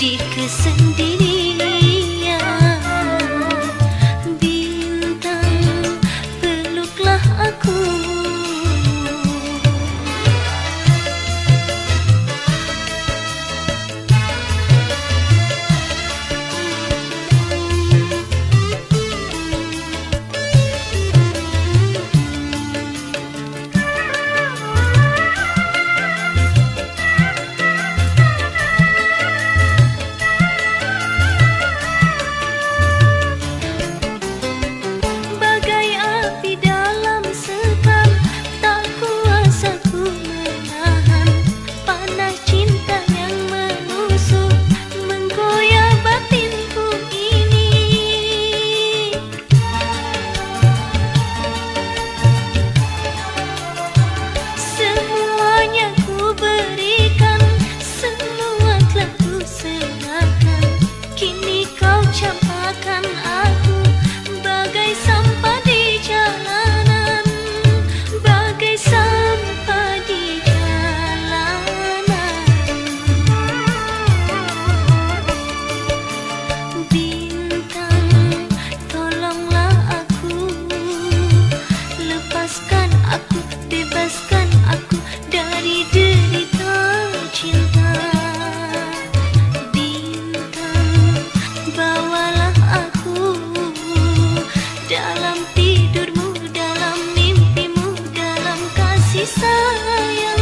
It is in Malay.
diri sendiri. Xa